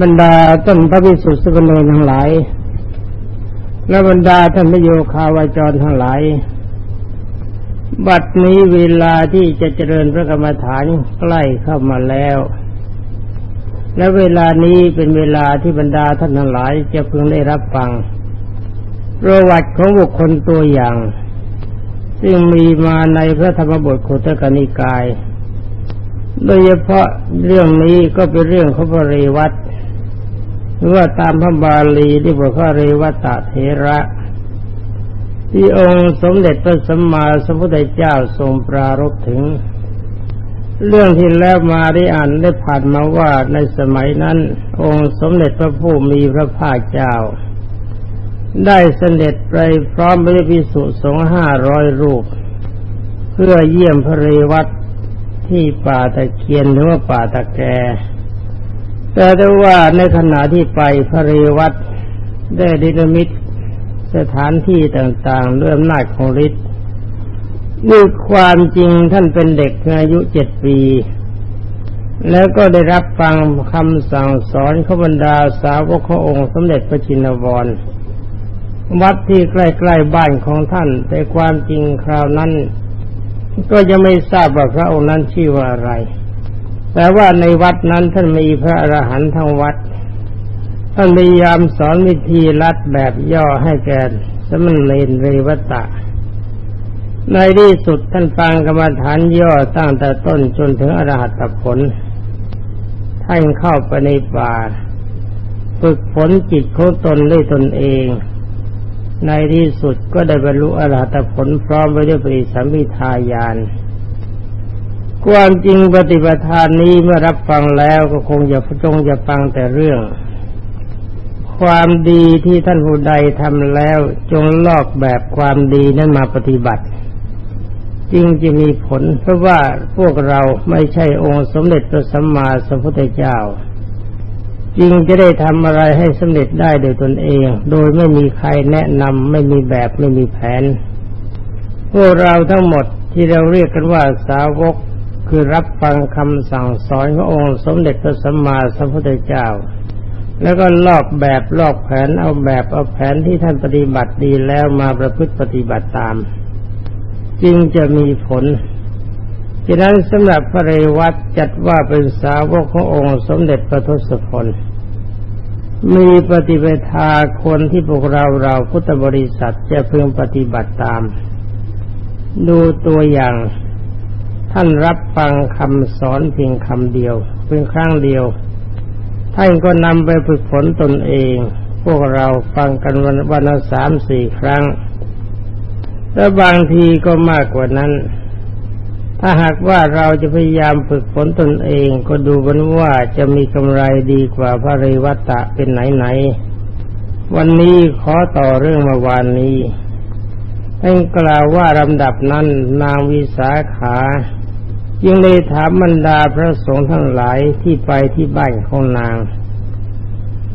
บรรดาต้นพระพิสุทธิ์สกเนรทั้งหลาย และบรรดาท่านพระโยคาวาจรทั้งหลาย บัดนี้เวลาที่จะเจริญพระกรรมฐานใกล้เข้ามาแล้ว และเวลานี้เป็นเวลาที่บรรดาท่านทั้งหลายจะพึงได้รับฟัง ประวัติของบุคคลตัวอย่าง ซึ่งมีมาในพระธรรมบทโคตกนิกาย โดยเฉพาะเรื่องนี้ก็เป็นเรื่องของพระเรวัตหรือว่าตามพระบาลีที่บอกว่าเรวัตเถระ ที่องค์สมเด็จพระสัมมาสัมพุทธเจ้าทรงปรารภถึง เรื่องที่แล้วมาได้อ่านได้ผ่านมาว่าในสมัยนั้น องค์สมเด็จพระผู้มีพระภาคเจ้า ได้เสด็จไปพร้อมด้วยพิสุสงฆ์ห้าร้อยรูป เพื่อเยี่ยมพระเรวัต ที่ป่าตะเคียนหรือว่าป่าตะแก แต่ได้ว่าในขณะที่ไปพระเรวัตได้ดินมิตสถานที่ต่างๆด้วยอำนาจของฤทธิ์ด้วยความจริงท่านเป็นเด็กอายุเจ็ดปี แล้วก็ได้รับฟังคำสั่งสอนขบรรดาสาวกขององค์สมเด็จพระจินวรวัดที่ใกล้ ๆ บ้านของท่าน แต่ความจริงคราวนั้น ก็ยังไม่ทราบว่าพระองค์นั้นชื่อว่าอะไร แต่ว่าในวัดนั้นท่านมีพระอรหันต์ทั้งวัด ท่านพยายามสอนวิธีรัดแบบย่อให้แก่สมณเณรเรวตะ ในที่สุดท่านฟังกรรมฐานย่อตั้งแต่ต้นจนถึงอรหัตผล ท่านเข้าไปในป่า ฝึกฝนจิตของตนด้วยตนเอง ในที่สุดก็ได้บรรลุอรหัตผลพร้อมไปด้วยปริสัมพิทายานความจริงปฏิปทานนี้เมื่อรับฟังแล้วก็คงจะจงจะฟังแต่เรื่อง ความดีที่ท่านผู้ใดทำแล้วจงลอกแบบความดีนั้นมาปฏิบัติจึงจะมีผลเพราะว่าพวกเราไม่ใช่องค์สมเด็จพระสัมมาสัมพุทธเจ้า จึงจะได้ทำอะไรให้สำเร็จได้โดยตนเอง โดยไม่มีใครแนะนำไม่มีแบบไม่มีแผน พวกเราทั้งหมดที่เราเรียกกันว่าสาวกคือรับฟังคำสั่งสอนขององค์สมเด็จพระสัมมาสัมพุทธเจ้า แล้วก็ลอกแบบลอกแผนเอาแบบเอาแผนที่ท่านปฏิบัติดีแล้วมาประพฤติปฏิบัติตาม จึงจะมีผลฉะนั้นสำหรับพระเรวัตจัดว่าเป็นสาวกขององค์สมเด็จพระทศพล มีปฏิปทาคนที่พวกเราเราพุทธบริษัทจะพึงปฏิบัติตาม ดูตัวอย่าง ท่านรับฟังคำสอนเพียงคำเดียวเพียงครั้งเดียว ท่านก็นำไปฝึกฝนตนเอง พวกเราฟังกันวันวันละสามสี่ครั้ง และบางทีก็มากกว่านั้น ถ้าหากว่าเราจะพยายามฝึกฝนตนเองก็ดูกันว่าจะมีกำไรดีกว่าพระเรวัตะเป็นไหนๆ วันนี้ขอต่อเรื่องเมื่อวานนี้ท่านกล่าวว่าลำดับนั้นนางวิสาขายังได้ถามบรรดาพระสงฆ์ทั้งหลายที่ไปที่บ้านของนาง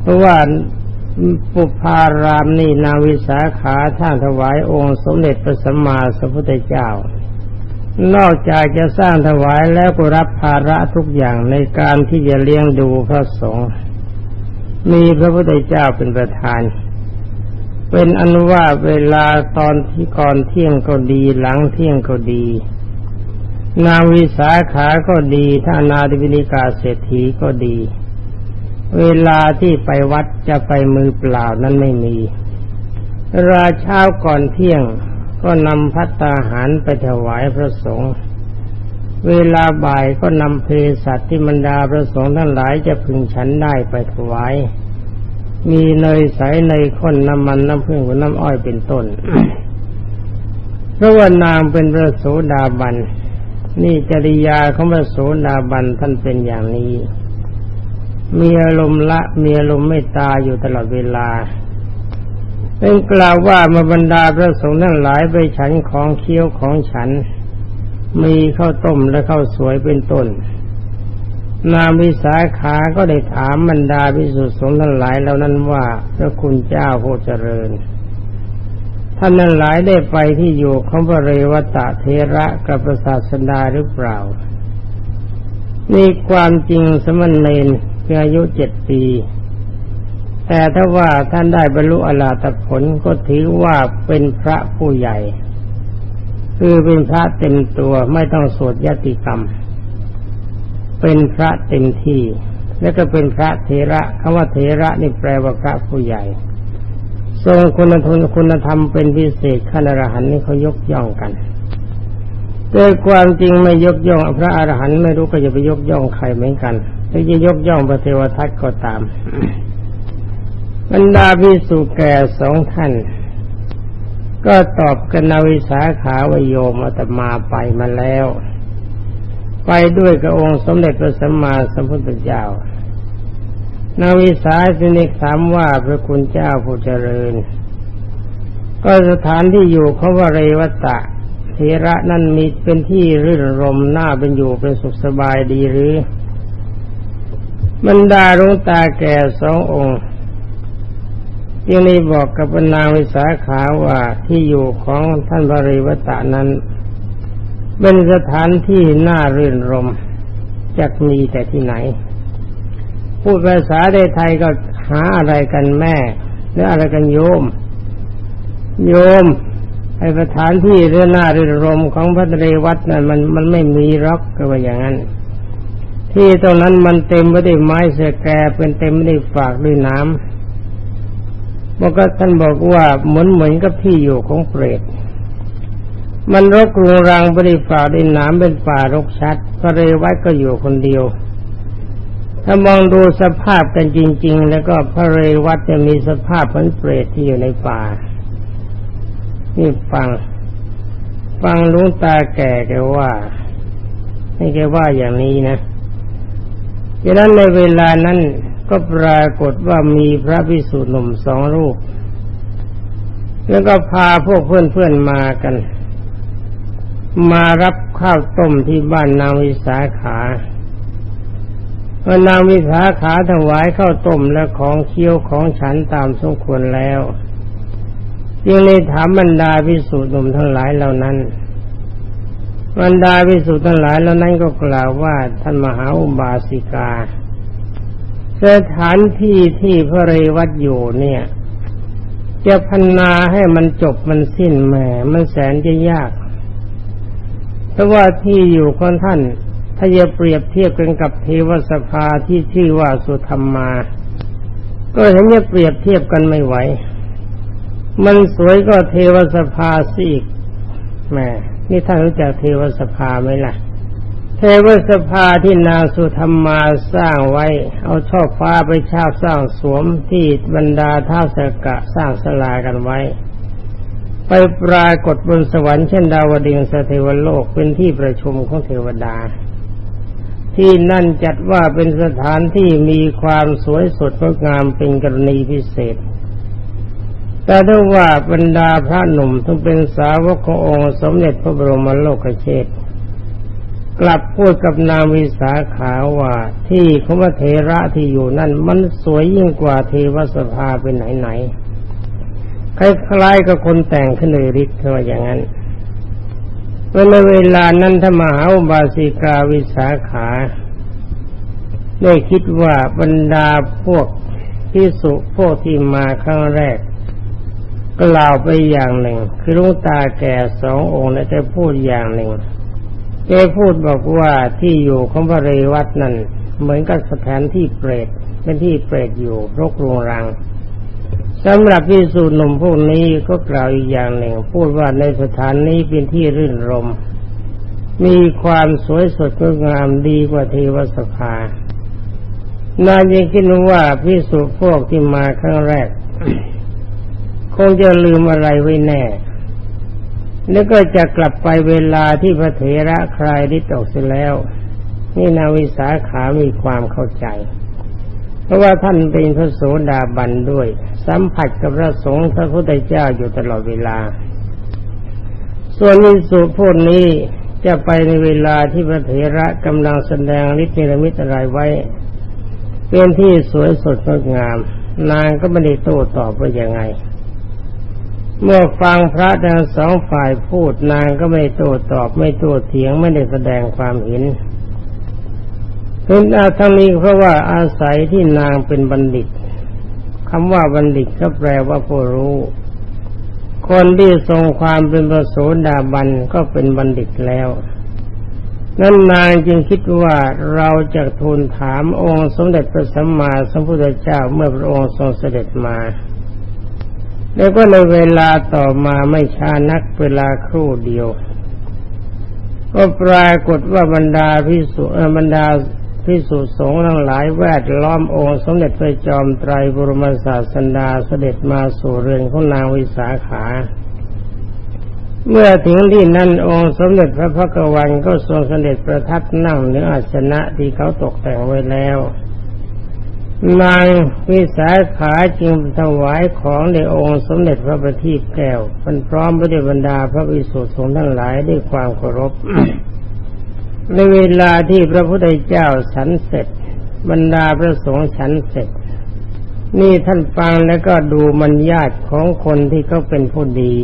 เพราะว่าปุพารามนี่นางวิสาขาท่านถวายองค์สมเด็จพระสัมมาสัมพุทธเจ้า นอกจากจะสร้างถวายแล้วก็รับภาระทุกอย่างในการที่จะเลี้ยงดูพระสงฆ์มีพระพุทธเจ้าเป็นประธาน เป็นอนุว่าเวลาตอนที่ก่อนเที่ยงก็ดีหลังเที่ยงก็ดี นางวิสาขาก็ดีท่านาธิบินิกาเศรษฐีก็ดี เวลาที่ไปวัดจะไปมือเปล่านั้นไม่มี ราเช้าก่อนเที่ยง ก็นำพัตตาหารไปถวายพระสงฆ์เวลาบ่ายก็นำเพสัตที่บรรดาพระสงฆ์ทั้งหลายจะพึงฉันได้ไปถวาย มีเนยใสเนยข้นน้ำมันน้ำผึ้งน้ำอ้อยเป็นต้นเพราะว่านางเป็นพระโสดาบัน นี่จริยาของพระโสดาบันท่านเป็นอย่างนี้ มีอารมณ์ละมีอารมณ์ไม่ตาอยู่ตลอดเวลา เป็นกล่าวว่ามาบรรดาพระสงฆ์ทั้งหลายไปฉันของเคี้ยวของฉัน มีข้าวต้มและข้าวสวยเป็นต้น นามวิสาขาก็ได้ถามบรรดาพิสุทธิสงฆ์ทั้งหลายแล้วนั้นว่าพระคุณเจ้าผู้เจริญ ท่านนั้นหลายได้ไปที่อยู่ของพระเรวตะเทระกับพระศาสดาหรือเปล่านี่ความจริงสมณเณรเพียอายุเจ็ดปี แต่ถ้าว่าท่านได้บรรลุอรหัตผลก็ถือว่าเป็นพระผู้ใหญ่ คือเป็นพระเต็มตัวไม่ต้องสวดยติกรรม เป็นพระเต็มที่ แล้วก็เป็นพระเถระคำว่าเถระนี่แปลว่าพระผู้ใหญ่ ทรงคุณธรรมคุณธรรมเป็นพิเศษขั้นอรหันต์นี่เขายกย่องกันโดยความจริงไม่ยกย่องพระอรหันต์ไม่รู้ก็จะไปยกย่องใครเหมือนกันถ้าจะยกย่องพระเทวทัตก็ตาม บรรดาพิสุแก่สองท่าน ก็ตอบกันนาวิสาขาวโยมอาตมาไปมาแล้ว ไปด้วยกับองค์สมเด็จพระสัมมาสัมพุทธเจ้านาวิสาสินิกถามว่าพระคุณเจ้าผู้เจริญ ก็สถานที่อยู่เขาว่าเรวัตะเทระนั่นมีเป็นที่รื่นรมน่าเป็นอยู่เป็นสุขสบายดีหรือ บรรดาลงตาแก่สององค์ ยังได้บอกกับนาวิสาขาว่าที่อยู่ของท่านบริวตะนั้น เป็นสถานที่น่ารื่นรมจะมีแต่ที่ไหน พูดภาษาไทยก็หาอะไรกันแม่หรืออะไรกันโยม โยมไอสถานที่เรื่องหน้าเรื่องรมของพระเรวัตนั่นมันมันไม่มีร็อกก็ว่าอย่างนั้น ที่ตรงนั้นมันเต็มไปด้วยไม้เสแกเป็นเต็มไปด้วยฝากด้วยน้ำ บอกก็ท่านบอกว่าเหมือนเหมือนกับที่อยู่ของเปรตมันรกรุงรังบริฝาด้วยน้ำเป็นป่ารกชัดพระเรวัตก็อยู่คนเดียว ถ้ามองดูสภาพกันจริง ๆ แล้วก็พระเรวัตจะมีสภาพเหมือนเปรตที่อยู่ในป่า นี่ฟัง ฟังลุงตาแก่แกว่าให้แกว่าอย่างนี้นะดังนั้นในเวลานั้น ก็ปรากฏว่ามีพระพิสุหนุ่มสองรูป แล้วก็พาพวกเพื่อนๆมากัน มารับข้าวต้มที่บ้านนางวิสาขาเมื่อนางวิสาขาถวายข้าวต้มและของเคี้ยวของฉันตามสมควรแล้วจึงเลยถามบรรดาพิสุทธิ์หนุ่มทั้งหลายเหล่านั้นบรรดาพิสุทธิ์ทั้งหลายเหล่านั้นก็กล่าวว่าท่านมหาอุบาสิกา สถานที่ที่พระเรวัตอยู่เนี่ย จะพันนาให้มันจบมันสิ้นแหมมันแสนจะยาก เพราะว่าที่อยู่ของท่าน ถ้าจะเปรียบเทียบกันกับเทวสภาที่ชื่อว่าสุธรรมมาก็เห็นจะเปรียบเทียบกันไม่ไหว มันสวยก็เทวสภาสิอีกแม่นี่ท่านรู้จักเทวสภาไหมล่ะ ทวสภาที่นางสุธรรมาสร้างไว้ เอาช่อฟ้าไปชาบสร้างสวมที่บรรดาท่าสกะสร้างสลากันไว้ ไปปรากฏบนสวรรค์เช่นดาวดึงสเทวโลกเป็นที่ประชุมของเทวดา ที่นั่นจัดว่าเป็นสถานที่มีความสวยสดงดงามเป็นกรณีพิเศษ แต่ถ้าว่าบรรดาพระหนุ่มทั้งเป็นสาวกขององค์สมเด็จพระบรมโลกเชษฐ กลับพูดกับนางวิสาขาว่าที่ขมเทระที่อยู่นั่นมันสวยยิ่งกว่าเทวสภาเป็นไหนไหนคล้ายๆกับคนแต่งขึ้นเลยฤทธิ์ว่าอย่างนั้นเมื่อเวลานั้นถ้ามหาบาสิกาวิสาขา ได้คิดว่าบรรดาพวกที่สุพวกที่มาครั้งแรกกล่าวไปอย่างหนึ่ง คือลุงตาแก่สององค์แล้วจะพูดอย่างหนึ่ง แกพูดบอกว่าที่อยู่ของพระเรวัตนั่นเหมือนกับสถานที่เปรตเป็นที่เปรตอยู่รกรุงรังสำหรับพิสูจน์หนุ่มพวกนี้ก็กล่าวอีกอย่างหนึ่ง พูดว่าในสถานนี้เป็นที่รื่นรม มีความสวยสดงดงามดีกว่าเทวสภานานยังคิดว่าพิสูจน์พวกที่มาครั้งแรก คงจะลืมอะไรไว้แน่ แล้วก็จะกลับไปเวลาที่พระเถระคลายฤทธิ์ออกเสียแล้ว นี่นาวิสาขามีความเข้าใจ เพราะว่าท่านเป็นพระโสดาบันด้วย สัมผัสกับพระสงฆ์พระพุทธเจ้าอยู่ตลอดเวลา ส่วนวิสุพูดนี้จะไปในเวลาที่พระเถระกำลังแสดงฤทธิ์เนรมิตอะไรไว้ เป็นที่สวยสดงดงาม นางก็ไม่ได้โต้ตอบว่ายังไง เมื่อฟังพระทั้งสองฝ่ายพูดนางก็ไม่โต้ตอบไม่โต้เถียงไม่ได้แสดงความเห็นเป็นอาทั้งนี้เพราะว่าอาศัยที่นางเป็นบัณฑิตคำว่าบัณฑิตก็แปลว่าผู้รู้ คนที่ทรงความเป็นประโสดาบันก็เป็นบัณฑิตแล้วนั่นนางจึงคิดว่าเราจะทูลถามองค์สมเด็จพระสัมมาสัมพุทธเจ้าเมื่อพระองค์ทรงเสด็จมา แล้วก็ในเวลาต่อมาไม่ช้านักเวลาครู่เดียว ก็ปรากฏว่าบรรดาพิสุบรรดาพิสุสงฆ์ทั้งหลายแวดล้อมองค์สมเด็จพระจอมไตรบรมศาสดาเสด็จมาสู่เรือนของนางวิสาขา เมื่อถึงที่นั่นองค์สมเด็จพระพักวันก็ทรงเสด็จประทับนั่งเหนืออาสนะที่เขาตกแต่งไว้แล้ว นางวิสาขาจึงถวายของในองค์สมเด็จพระบัณฑิตแก้วมันพร้อมไปด้วยบรรดาพระวิสุทธิสงฆ์ทั้งหลายด้วยความเคารพ ในเวลาที่พระพุทธเจ้าฉันเสร็จ บรรดาพระสงฆ์ฉันเสร็จ นี่ท่านฟังแล้วก็ดูมันญาติของคนที่เขาเป็นผู้ดี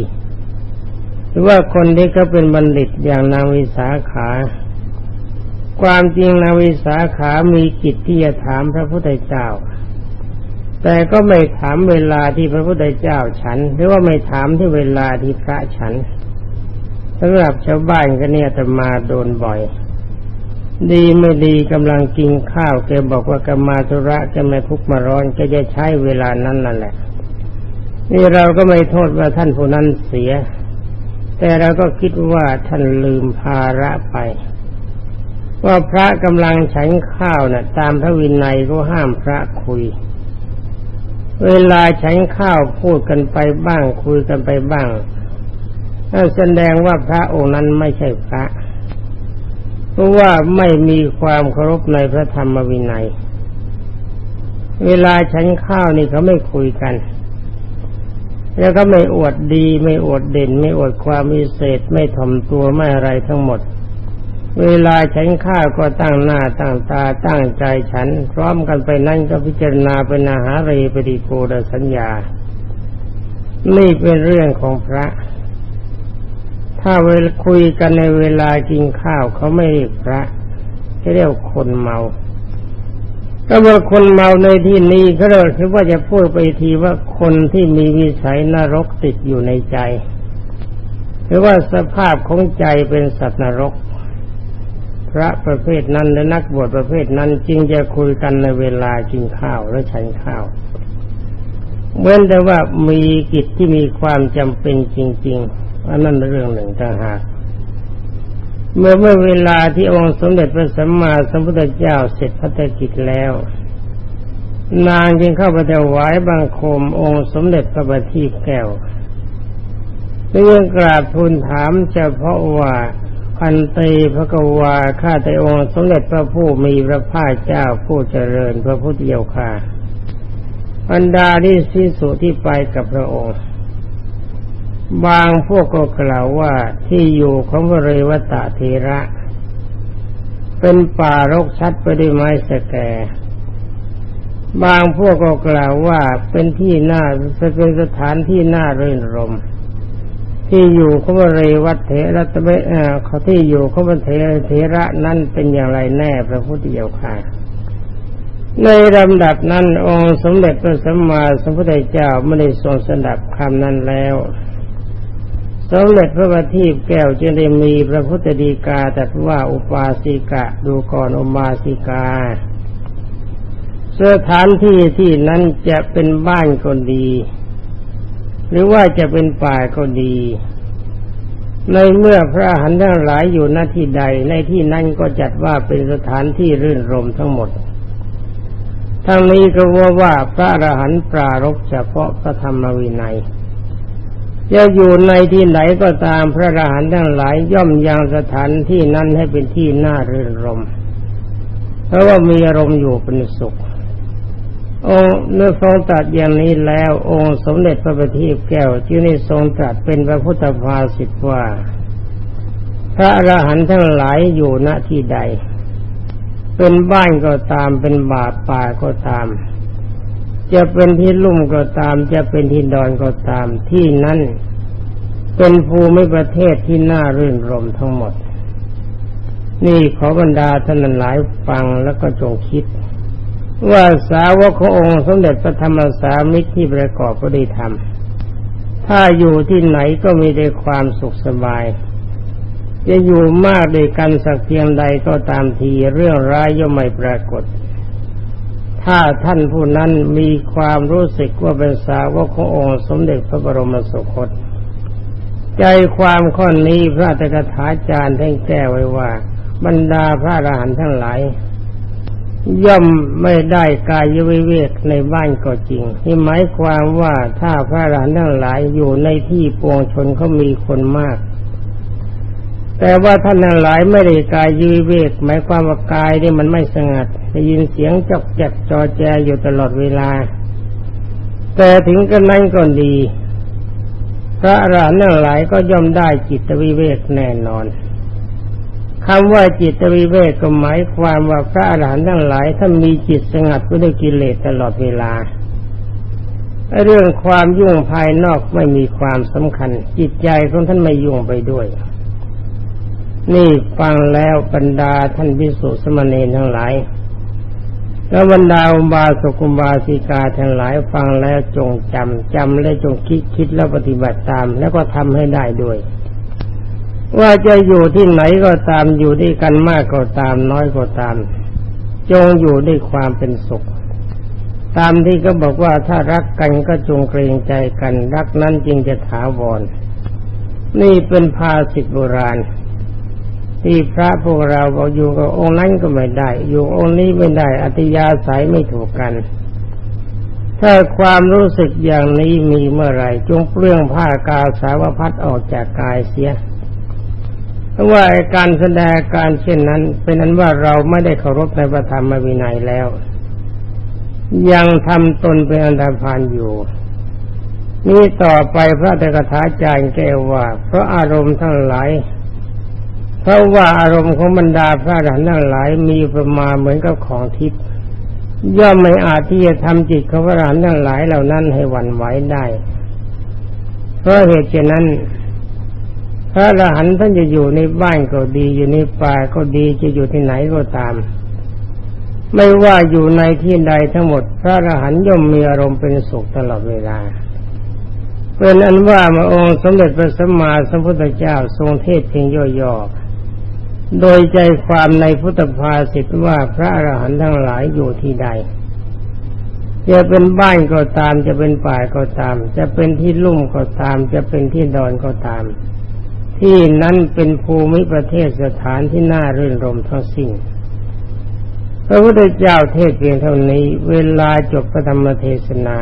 หรือว่าคนที่เขาเป็นบัณฑิตอย่างนางวิสาขา ความจริงนาวิสาขามีกิจที่จะถามพระพุทธเจ้า แต่ก็ไม่ถามเวลาที่พระพุทธเจ้าฉัน หรือว่าไม่ถามที่เวลาที่พระฉันสำหรับชาวบ้านก็เนี่ยจะมาโดนบ่อย ดีไม่ดีกำลังกินข้าวแกบอกว่ากรรมาธุระจะไม่ทุกมาร้อนก็จะใช้เวลานั้นนั่นแหละ นี่เราก็ไม่โทษว่าท่านผู้นั้นเสีย แต่เราก็คิดว่าท่านลืมภาระไป ว่าพระกำลังฉันข้าวนะ่ะ ตามพระวินัยก็ห้ามพระคุย เวลาฉันข้าวพูดกันไปบ้างคุยกันไปบ้างนั่นแสดงว่าพระองค์นั้นไม่ใช่พระ เพราะว่าไม่มีความเคารพในพระธรรมวินัย เวลาฉันข้าวนี่เขาไม่คุยกัน แล้วก็ไม่อวดดี ไม่อวดเด่น ไม่อวดความมีเศษ ไม่ถ่อมตัวไม่อะไรทั้งหมด เวลาฉันข้าก็ตั้งหน้าตั้งตาตั้งใจฉัน พร้อมกันไปนั่นก็พิจารณาเป็นอาหารเรปฏิโกดสัญญา นี่เป็นเรื่องของพระ ถ้าเวลาคุยกันในเวลากินข้าวเขาไม่เรียกพระเรียกคนเมาถ้าว่าคนเมาในที่นี้เขาเรียกว่าจะพูดไปทีว่าคนที่มีวิสัยนรกติดอยู่ในใจหรือว่าสภาพของใจเป็นสัตว์นรก พระประเภทนั้นและนักบวชประเภทนั้นจึงจะคุยกันในเวลากินข้าวและฉันข้าวเว้นแต่ว่ามีกิจที่มีความจำเป็นจริงๆอันนั้นเรื่องหนึ่งต่างหากเมื่อเมื่อเวลาที่องค์สมเด็จพระสัมมาสัมพุทธเจ้าเสร็จพัฒกิจแล้ว นางจึงเข้าไปถวายบังคมองค์สมเด็จพระบัณฑิตแก้วเรื่องกราบทูลถามเฉพาะว่า พันเตพระกวาข้าแต่องค์สมเด็จพระผู้มีพระภาคเจ้าผู้เจริญพระพุทธเจ้าค่ะบรรดาที่สิ้นสุดที่ไปกับพระองค์ บางพวกก็กล่าวว่าที่อยู่ของพระเรวตะเทระ เป็นป่ารกชัดไปด้วยไม้สแก บางพวกก็กล่าวว่าเป็นที่น่าเป็นสถานที่น่ารื่นรม ที่อยู่ของพระเรวัตเถระตะเบเออเขาที่อยู่ของพระเทเทระนั้นเป็นอย่างไรแน่พระพุทธเจ้าค่ะ ในลำดับนั้นองค์สมเด็จพระสัมมาสัมพุทธเจ้าไม่ได้ทรงสดับคำนั้นแล้วสมเด็จพระบัณฑิตแก้วจึงได้มีพระพุทธดีกาแตรัสว่าอุปาสิกะดูก่อนอุมาสิกาสถานที่ที่นั้นจะเป็นบ้านก็ดี หรือว่าจะเป็นป่าก็ดี ในเมื่อพระหันทั้งหลายอยู่ณที่ใดในที่นั้นก็จัดว่าเป็นสถานที่รื่นรมทั้งหมด ทั้งนี้ก็ว่าว่าพระอรหันต์ปรารกเฉพาะพระธรรมวินัยจะอยู่ในที่ไหนก็ตามพระอรหันต์ทั้งหลายย่อมยังสถานที่นั้นให้เป็นที่น่ารื่นรมเพราะว่ามีอารมณ์อยู่เป็นสุข องค์เมื่อทรงตรัสอย่างนี้แล้ว องค์สมเด็จพระบัณฑิตแก้วจึงได้ทรงตรัสเป็นพระพุทธภาสิทว่า พระอรหันต์ทั้งหลายอยู่ณที่ใด เป็นบ้านก็ตามเป็นบาป่าก็ตาม จะเป็นที่ลุ่มก็ตาม จะเป็นที่ดอนก็ตาม ที่นั้นเป็นภูมิประเทศที่น่ารื่นรมทั้งหมด นี่ขอบรรดาท่านหลายฟังแล้วก็จงคิด ว่าสาวกขององค์สมเด็จพระธรรมสามิตรที่ประกอบพระดีธรรม ถ้าอยู่ที่ไหนก็มีแต่ความสุขสบาย จะอยู่มากด้วยกันสักเพียงใดก็ตามทีเรื่องร้ายย่อมไม่ปรากฏ ถ้าท่านผู้นั้นมีความรู้สึกว่าเป็นสาวกขององค์สมเด็จพระบรมสุคต ใจความข้อนี้พระตถาจารย์ท่านแก้ไว้ว่า บรรดาพระอรหันต์ทั้งหลาย ย่อมไม่ได้กายวิเวกในบ้านก็จริงที่หมายความว่าถ้าพระอรหันต์ทั้งหลายอยู่ในที่ปวงชนเขามีคนมาก แต่ว่าท่านทั้งหลายไม่ได้กายวิเวก หมายความว่ากายนี่มันไม่สงัดได้ยินเสียงจอกแจกจอแจอยู่ตลอดเวลา แต่ถึงกันนั้นก็ดี พระอรหันต์ทั้งหลายก็ย่อมได้จิตวิเวกแน่นอน คำว่าจิตวิเวกก็หมายความว่าพระอรหันต์ทั้งหลายท่านมีจิตสงัดไว้ด้กิเลสตลอดเวลา เรื่องความยุ่งภายนอกไม่มีความสำคัญ จิตใจของท่านไม่ยุ่งไปด้วย นี่ฟังแล้วบรรดาท่านพิสุสมณีทั้งหลาย แล้วบรรดาอุบาสกุบาสิกาทั้งหลายฟังแล้วจงจำจำและจงคิดคิดแล้วปฏิบัติตาม แล้วก็ทำให้ได้ด้วย ว่าจะอยู่ที่ไหนก็ตามอยู่ด้วยกันมากก็ตามน้อยก็ตาม จงอยู่ด้วยความเป็นสุข ตามที่ก็บอกว่าถ้ารักกันก็จงเกรงใจกัน รักนั้นจึงจะถาวร นี่เป็นภาษิตโบราณ ที่พระพวกเราบอกอยู่กับองค์นั้นก็ไม่ได้ อยู่องค์นี้ไม่ได้อติยาสายไม่ถูกกันถ้าความรู้สึกอย่างนี้มีเมื่อไรจงเปลื้องผ้ากาวสาวพัดออกจากกายเสีย ราะว่าการแสดงการเช่นนั้น เป็นนั้นว่าเราไม่ได้เคารพในพระธรรมวินัยแล้ว ยังทำตนเป็นอันธพาลอยู่ นี่ต่อไปพระเตกถาจารย์แก้ว่า เพราะอารมณ์ทั้งหลายเพราะว่าอารมณ์ของบรรดาพระอรหันทั้งหลายมีประมาณเหมือนกับของทิพย์ย่อมไม่อาจที่จะทำจิตของพระอรหันทั้งหลายเหล่านั้นให้หวั่นไหวได้ เพราะเหตุเช่นนั้น พระอรหันต์ท่านจะอยู่ในบ้านก็ดี อยู่ในป่าก็ดีจะอยู่ที่ไหนก็ตาม ไม่ว่าอยู่ในที่ใดทั้งหมด พระอรหันต์ย่อมมีอารมณ์เป็นสุขตลอดเวลาเป็นอันว่ามาองค์สมเด็จพระสัมมาสัมพุทธเจ้าทรงเทศเพียงย่อๆ โดยใจความในพุทธภาษิตว่าพระอรหันต์ทั้งหลายอยู่ที่ใด จะเป็นบ้านก็ตาม จะเป็นป่าก็ตาม จะเป็นที่ลุ่มก็ตาม จะเป็นที่ดอนก็ตาม ที่นั้นเป็นภูมิประเทศสถานที่น่ารื่นรมทั้งสิ้นพระพุทธเจ้าเทศเพียงเท่านี้ เวลาจบพระธรรมเทศนา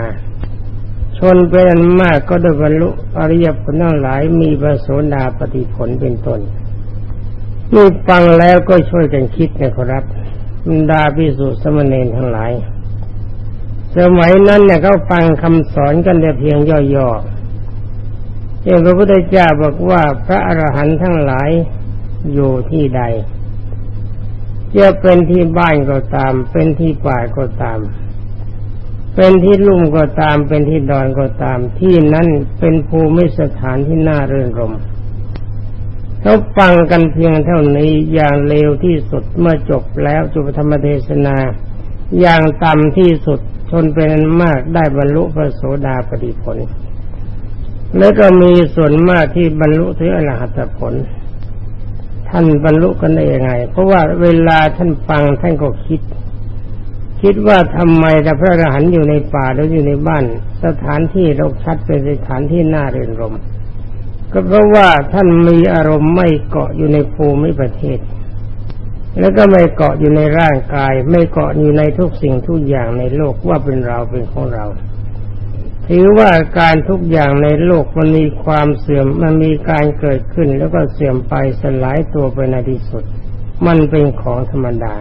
ชนเป็นมากก็ได้บรรลุอริยผลทั้งหลายมีประโสดาปฏิผลเป็นต้นนี่ฟังแล้วก็ช่วยกันคิดนะครับบรรดาพิสุสมณีทั้งหลาย สมัยนั้นเนี่ยเขาฟังคำสอนกันแต่เพียงย่อๆ เองพระพุทธเจ้าบอกว่าพระอรหันต์ทั้งหลายอยู่ที่ใดจะเป็นที่บ้านก็ตาม เป็นที่ป่าก็ตาม เป็นที่ลุ่มก็ตาม เป็นที่ดอนก็ตาม ที่นั้นเป็นภูมิสถานที่น่าเรื่นรมเขาฟังกันเพียงเท่านี้อย่างเร็วที่สุดเมื่อจบแล้วจุปธรรมเทศนา อย่างต่ำที่สุดชนเป็นมากได้บรรลุพระโสดาปฏิผล แล้วก็มีส่วนมากที่บรรลุถึงอรหัตผล ท่านบรรลุกันได้ยังไง เพราะว่าเวลาท่านฟังท่านก็คิด คิดว่าทำไมแต่พระอรหันต์อยู่ในป่าหรืออยู่ในบ้าน สถานที่เราชัดเป็นสถานที่น่าเรินรมก็เพราะว่าท่านมีอารมณ์ไม่เกาะอยู่ในภูมิประเทศ แล้วก็ไม่เกาะอยู่ในร่างกาย ไม่เกาะอยู่ในทุกสิ่งทุกอย่างในโลกว่าเป็นเราเป็นของเรา ถือว่าการทุกอย่างในโลกมันมีความเสื่อมมันมีการเกิดขึ้นแล้วก็เสื่อมไปสลายตัวไปในที่สุด มันเป็นของธรรมดา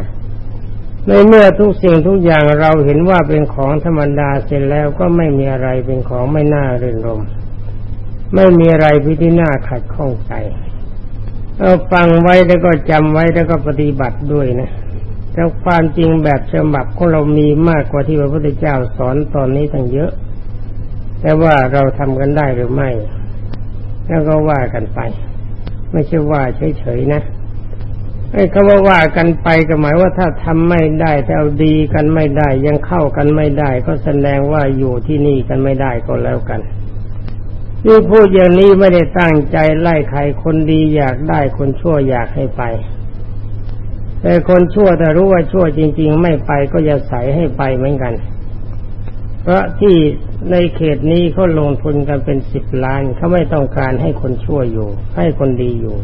ในเมื่อทุกสิ่งทุกอย่างเราเห็นว่าเป็นของธรรมดาเสร็จแล้วก็ไม่มีอะไรเป็นของไม่น่าเรื่นรมไม่มีอะไรพิที่น่าขัดข้องใจเอาฟังไว้แล้วก็จำไว้แล้วก็ปฏิบัติด้วยนะแต่ความจริงแบบฉบับของเรามีมากกว่าที่พระพุทธเจ้าสอนตอนนี้ตั้งเยอะ แต่ว่าเราทำกันได้หรือไม่ แล้วก็ว่ากันไป ไม่ใช่ว่าเฉยๆนะไอ้คำว่าว่ากันไปก็หมายว่าถ้าทำไม่ได้แต่เอาดีกันไม่ได้ ยังเข้ากันไม่ได้ ก็แสดงว่าอยู่ที่นี่กันไม่ได้ก็แล้วกันนี่พูดอย่างนี้ไม่ได้ตั้งใจไล่ใครคนดีอยากได้คนชั่วอยากให้ไป แต่คนชั่วแต่รู้ว่าชั่วจริง ๆ ไม่ไปก็จะใส่ให้ไปเหมือนกัน เพราะที่ ในเขตนี้เขาลงทุนกันเป็นสิบล้านเขาไม่ต้องการให้คนชั่วอยู่ ให้คนดีอยู่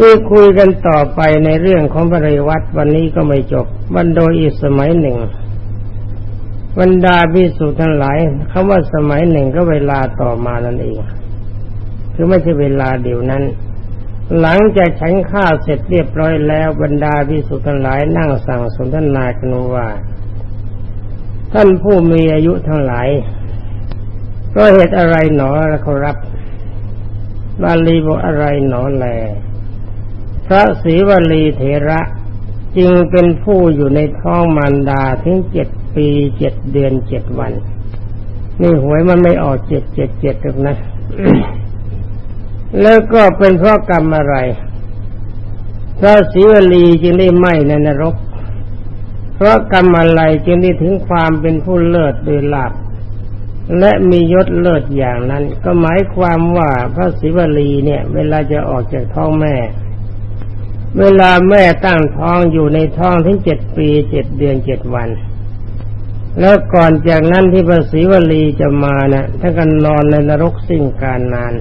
นี่คุยกันต่อไปในเรื่องของปริวัติวันนี้ก็ไม่จบวันโดยอีกสมัยหนึ่งบรรดาพิสุทั้งหลายคำว่าสมัยหนึ่งก็เวลาต่อมานั่นเอง คือไม่ใช่เวลาเดี๋ยวนั้น หลังจากฉันข้าเสร็จเรียบร้อยแล้วบรรดาพิสุทั้งหลายนั่งสั่งสนทนากันว่า ท่านผู้มีอายุทั้งหลายก็เหตุอะไรหนอเขารับบาลีบอกอะไรหนอแล พระศรีวลีเถระจึงเป็นผู้อยู่ในท้องมารดาถึงเจ็ดปีเจ็ดเดือนเจ็ดวัน นี่หวยมันไม่ออกเจ็ดเจ็ดเจ็ดหรอกนะ แล้วก็เป็นเพราะกรรมอะไร พระศรีวลีจึงได้ไหมในนรก เพราะกรรมอะไรจึงได้ถึงความเป็นผู้เลิศโดยลาบและมียศเลิศอย่างนั้น ก็หมายความว่าพระศิวลีเนี่ย เวลาจะออกจากท้องแม่ เวลาแม่ตั้งท้องอยู่ในท้องถึงเจ็ดปีเจ็ดเดือนเจ็ดวัน แล้วก่อนจากนั้นที่พระศรีวลีจะมานะ่ะท่านก็นอนในนรกสิ่งการนาน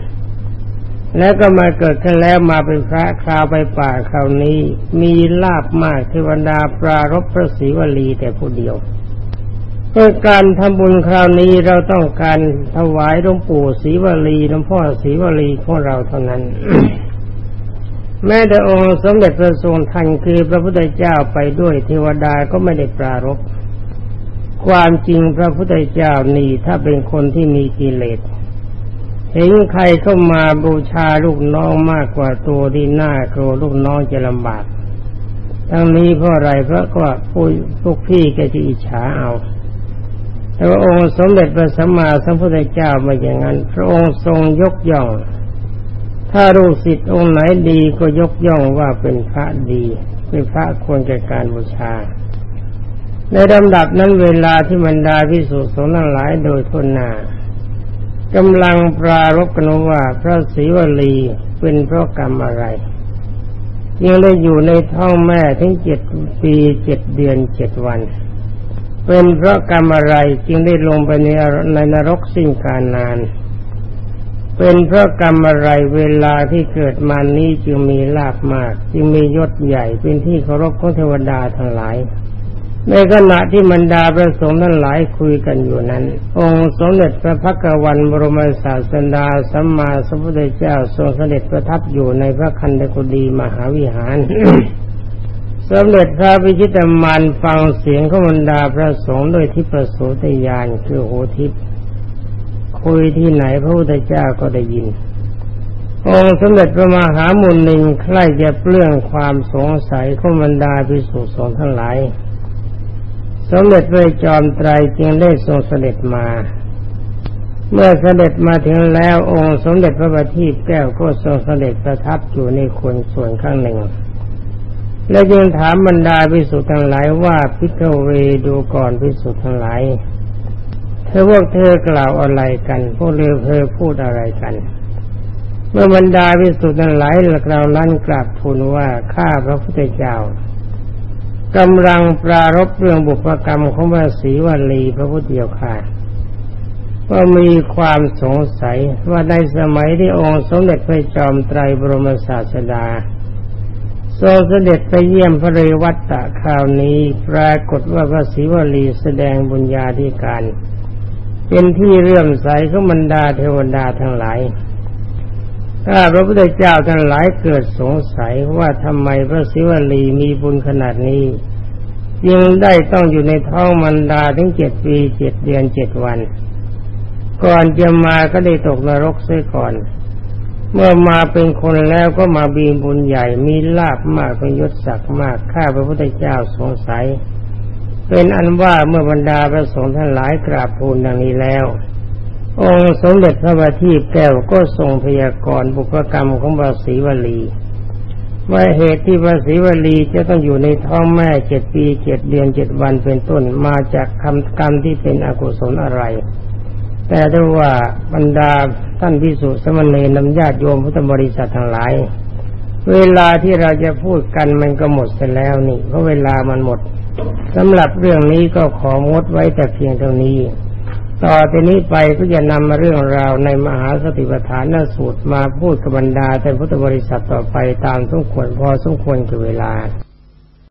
แล้วก็มาเกิดขึ้นแล้วมาเป็นพระคราวไปป่าคราวนี้ มีลาบมากเทวดาปรารบพระศรีวลีแต่ผู้เดียวเพื่อการทำบุญคราวนี้เราต้องการถวายหลวงปู่ศรีวลีหลวงพ่อศรีวลีของเราเท่านั้น แม้แต่องค์สมเด็จพระทรงทันคือพระพุทธเจ้าไปด้วยเทวดาก็ไม่ได้ปรารบความจริงพระพุทธเจ้านี่ถ้าเป็นคนที่มีกิเลส เห็นใครเข้ามาบูชาลูกน้องมากกว่าตัวที่หน้าโกรลูกน้องจะลำบากทั้งนี้เพราะอะไรเพราะก็ผู้พวกพี่แกจะอิจฉาเอา แต่ว่าองค์สมเด็จพระสัมมาสัมพุทธเจ้ามาอย่างนั้น พระองค์ทรงยกย่อง ถ้าลูกศิษย์องค์ไหนดีก็ยกย่องว่าเป็นพระดี เป็นพระควรแก่การบูชา ในลำดับนั้นเวลาที่บรรดาพิสุสงฆ์ทั้งหลายโดยทุนนา กำลังปรารบกันว่าพระศรีวลีเป็นเพราะกรรมอะไรยังได้อยู่ในท้องแม่ถึงเจ็ดปีเจ็ดเดือนเจ็ดวัน เป็นเพราะกรรมอะไรจึงได้ลงไปในนรกสิ้นการนาน เป็นเพราะกรรมอะไรเวลาที่เกิดมานี้จึงมีลาภมาก จึงมียศใหญ่เป็นที่เคารพของเทวดาทั้งหลาย ในขณะที่บรรดาพระสงฆ์ทั้งหลายคุยกันอยู่นั้น องค์สมเด็จพระพักวันบรมศาสดาสัมมาสัมพุทธเจ้าทรงเสด็จประทับอยู่ในพระคันธกุฎีมหาวิหาร สมเด็จพระพิชิตมารฟังเสียงของบรรดาพระสงฆ์โดยที่ประสูติญาณคือโหทิพย์คุยที่ไหนพระพุทธเจ้าก็ได้ยิน องค์สมเด็จพระมหามุนิงใครจะเปลื้องความสงสัยของบรรดาพิสุสงทั้งหลาย สมเด็จพระจอมไตรจึงได้ทรงเสด็จมา เมื่อเสด็จมาถึงแล้วองค์สมเด็จพระบัณฑิตแก้วก็ทรงเสด็จประทับอยู่ในคนส่วนข้างหนึ่ง และจึงถามบรรดาพิสุทั้งหลายว่าพิกเวดูก่อนพิสุทั้งหลายเธอพวกเธอกล่าวอะไรกัน พวกเรือเธอพูดอะไรกัน เมื่อบรรดาวิสุทธิ์นั้นหลายกล่าวนั้นกราบทูลว่าข้าพระพุทธเจ้า กำลังปรารบเรื่องบุพกรรมของพระศรีวัลีพระพุทธเจ้าค่ะว่ามีความสงสัยว่าในสมัยที่องค์สมเด็จพระจอมไตรบรมศาสดาทรงเสด็จไปเยี่ยมพระเรวัตตะคราวนี้ปรากฏว่าพระศรีวลีแสดงบุญญาธิการ เป็นที่เรื่อมใสของบรรดาเทวดาทั้งหลาย ถ้าพระพุทธเจ้าทั้งหลายเกิดสงสัยว่าทำไมพระศิวลีมีบุญขนาดนี้ยังได้ต้องอยู่ในท้องมันดาถึงเจ็ดปีเจ็ดเดือนเจ็ดวัน ก่อนจะมาก็ได้ตกนรกเสียก่อน เมื่อมาเป็นคนแล้วก็มาบีบุญใหญ่มีลาบมากเป็นยศศักดิ์มากข้าพระพุทธเจ้าสงสัย เป็นอันว่าเมื่อบรรดาพระสงฆ์ทั้งหลายกราบทูลดังนี้แล้ว องค์สมเด็จพระบัณฑิตแก้วก็ทรงพยากรณ์บุพกรรมของบาศีวลี ว่าเหตุที่พระศรีวลีจะต้องอยู่ในท้องแม่เจ็ดปีเจ็ดเดือนเจ็ดวันเป็นต้นมาจากคำกรรมที่เป็นอกุศลอะไร แต่ถ้าว่าบรรดาท่านพิสุสมณีนำญาติโยมพุทธบริษัททั้งหลาย เวลาที่เราจะพูดกันมันก็หมดไปแล้วนี่เพราะเวลามันหมดสำหรับเรื่องนี้ก็ของดไว้แต่เพียงเท่านี้ ต่อที่นี้ไปก็จะนำมาเรื่องราวในมหาสติปัฏฐานสูตรมาพูดกับบรรดาแต่พุทธบริษัทต่อไปตามสมควรพอสมควรกับเวลา